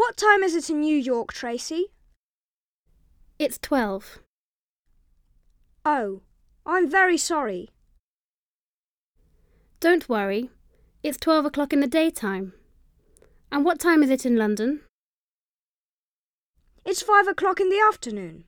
What time is it in New York, Tracy? It's twelve. Oh, I'm very sorry. Don't worry. It's twelve o'clock in the daytime. And what time is it in London? It's five o'clock in the afternoon.